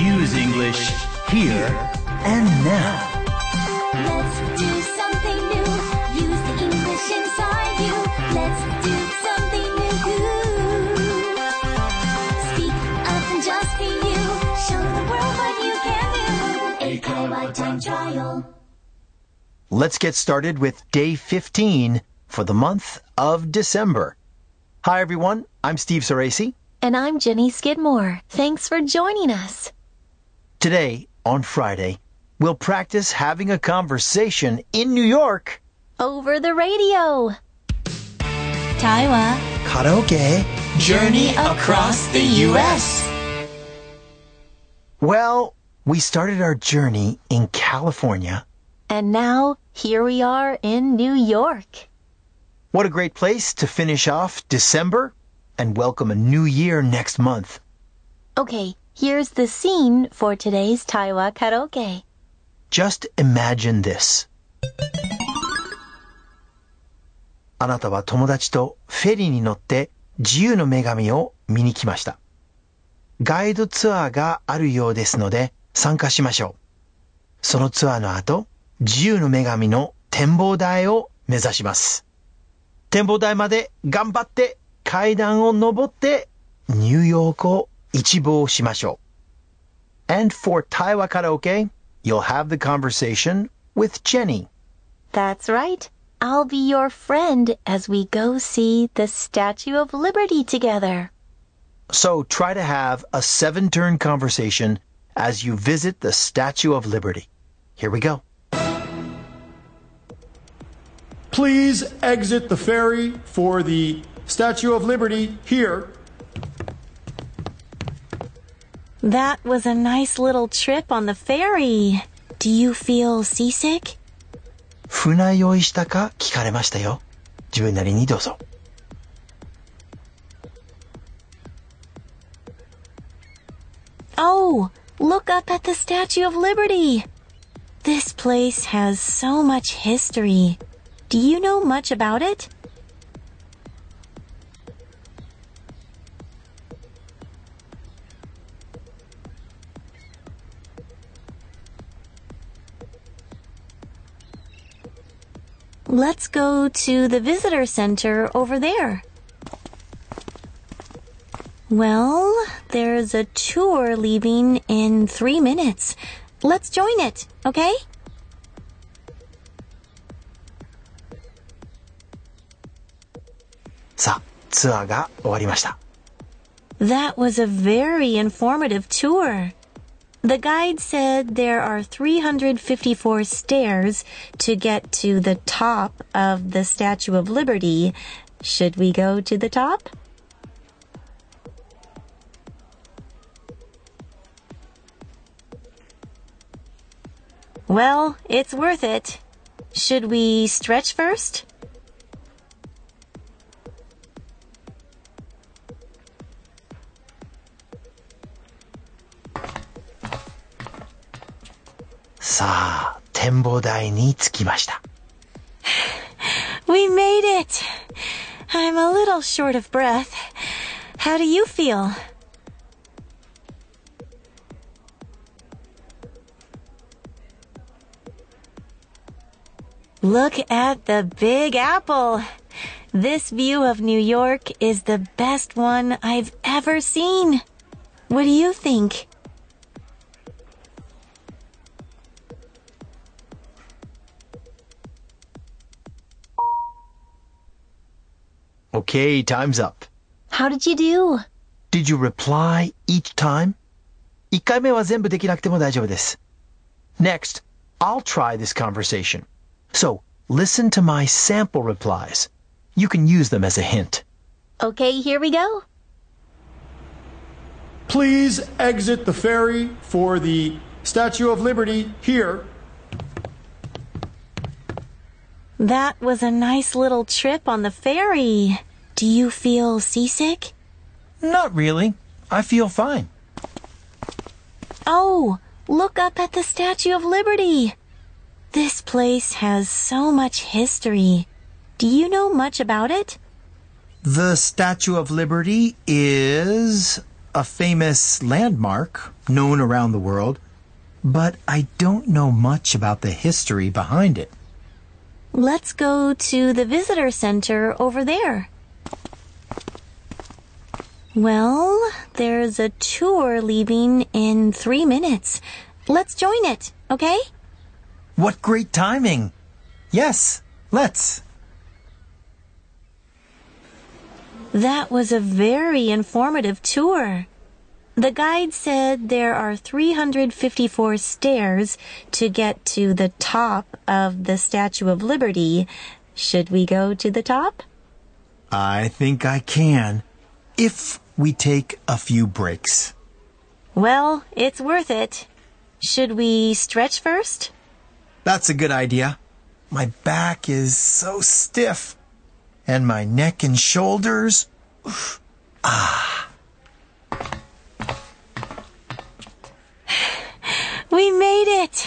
Use English here and now. Let's do something new. Use the English inside you. Let's do something new. Speak up and just be you. Show the world what you can do. AKY time trial. Let's get started with day 15 for the month of December. Hi, everyone. I'm Steve Soresi. And I'm Jenny Skidmore. Thanks for joining us. Today, on Friday, we'll practice having a conversation in New York. Over the radio. Taiwa Karaoke. Journey across the U.S. Well, we started our journey in California. And now, here we are in New York. What a great place to finish off December and welcome a new year next month. Okay, here's the scene for today's Taiwa karaoke. Just imagine this. あなたは友達とフェリーに乗って自由の女神を見に来ました。ガイドツアーがあるようですので参加しましょう。そのツアーの後、自由の女神の展望台を目指します。展望台まで頑張って階段を登ってニューヨークを一望しましょう。And for Taiwa Karaoke, you'll have the conversation with Jenny. That's right. I'll be your friend as we go see the Statue of Liberty together. So try to have a seven turn conversation as you visit the Statue of Liberty. Here we go. Please exit the ferry for the Statue of Liberty here. That was a nice little trip on the ferry. Do you feel seasick? 船酔いしたか聞かれましたよ。自分なりにどうぞ。 Oh, look up at the Statue of Liberty. This place has so much history. Do you know much about it? Let's go to the visitor center over there. Well, there's a tour leaving in three minutes. Let's join it, okay? That was a very informative tour. The guide said there are 354 stairs to get to the top of the Statue of Liberty. Should we go to the top? Well, it's worth it. Should we stretch first? さあ、展望台に着きました。 We made it! I'm a little short of breath. How do you feel? Look at the Big Apple. This view of New York is the best one I've ever seen. What do you think? Okay, time's up. How did you do? Did you reply each time? 1回目は全部できなくても大丈夫です。Next, I'll try this conversation. So, listen to my sample replies. You can use them as a hint. Okay, here we go. Please exit the ferry for the Statue of Liberty here. That was a nice little trip on the ferry. Do you feel seasick? Not really. I feel fine. Oh, look up at the Statue of Liberty. This place has so much history. Do you know much about it? The Statue of Liberty is a famous landmark known around the world, but I don't know much about the history behind it. Let's go to the visitor center over there. Well, there's a tour leaving in three minutes. Let's join it, okay? What great timing! Yes, let's. That was a very informative tour. The guide said there are 354 stairs to get to the top of the Statue of Liberty. Should we go to the top? I think I can. If we take a few breaks. Well, it's worth it. Should we stretch first? That's a good idea. My back is so stiff. And my neck and shoulders. ah. We made it!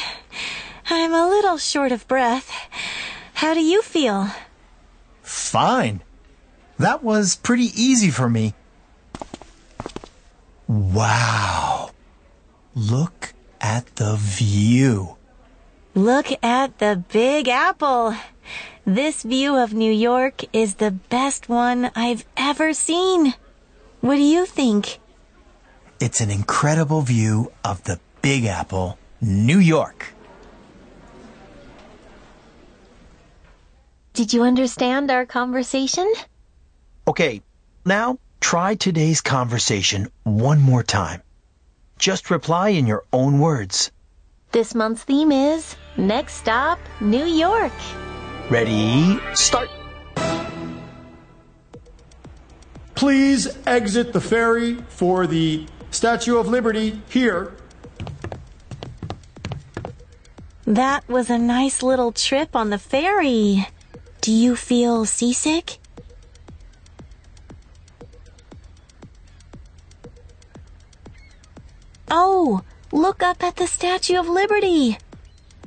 I'm a little short of breath. How do you feel? Fine. That was pretty easy for me. Wow. Look at the view. Look at the Big Apple. This view of New York is the best one I've ever seen. What do you think? It's an incredible view of the Big Apple, New York. Did you understand our conversation? Okay, now try today's conversation one more time. Just reply in your own words. This month's theme is Next Stop, New York. Ready, start. Please exit the ferry for the Statue of Liberty here. That was a nice little trip on the ferry. Do you feel seasick? Look up at the Statue of Liberty.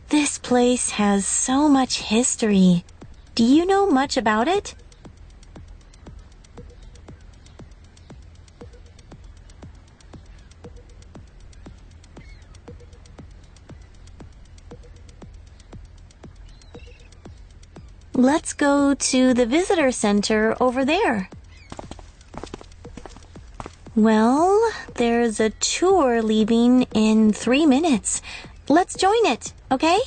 This place has so much history. Do you know much about it? Let's go to the visitor center over there. Well, there's a tour leaving in three minutes. Let's join it, okay?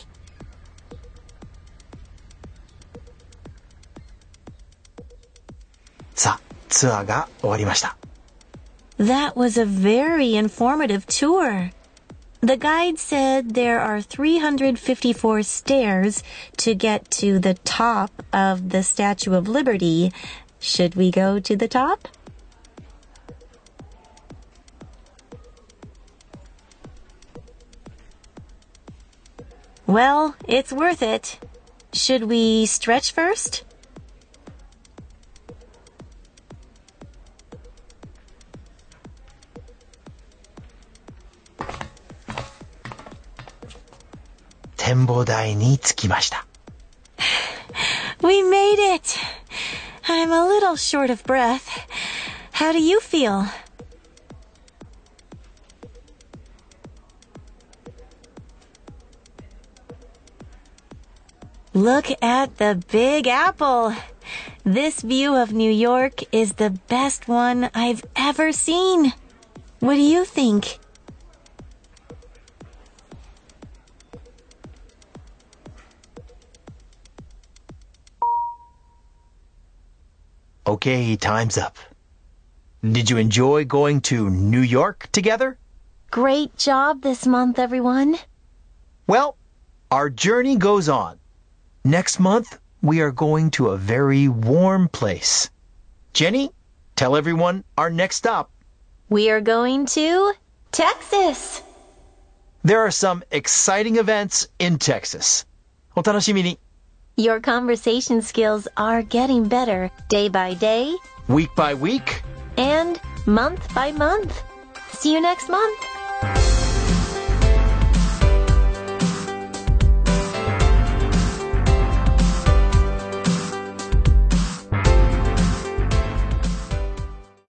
That was a very informative tour. The guide said there are 354 stairs to get to the top of the Statue of Liberty. Should we go to the top? Well, it's worth it. Should we stretch first? We made it! I'm a little short of breath. How do you feel? Look at the Big Apple. This view of New York is the best one I've ever seen. What do you think? Okay, time's up. Did you enjoy going to New York together? Great job this month, everyone. Well, our journey goes on. Next month, we are going to a very warm place. Jenny, tell everyone our next stop. We are going to Texas. There are some exciting events in Texas. お楽しみに Your conversation skills are getting better day by day week by week. and month by month. See you next month.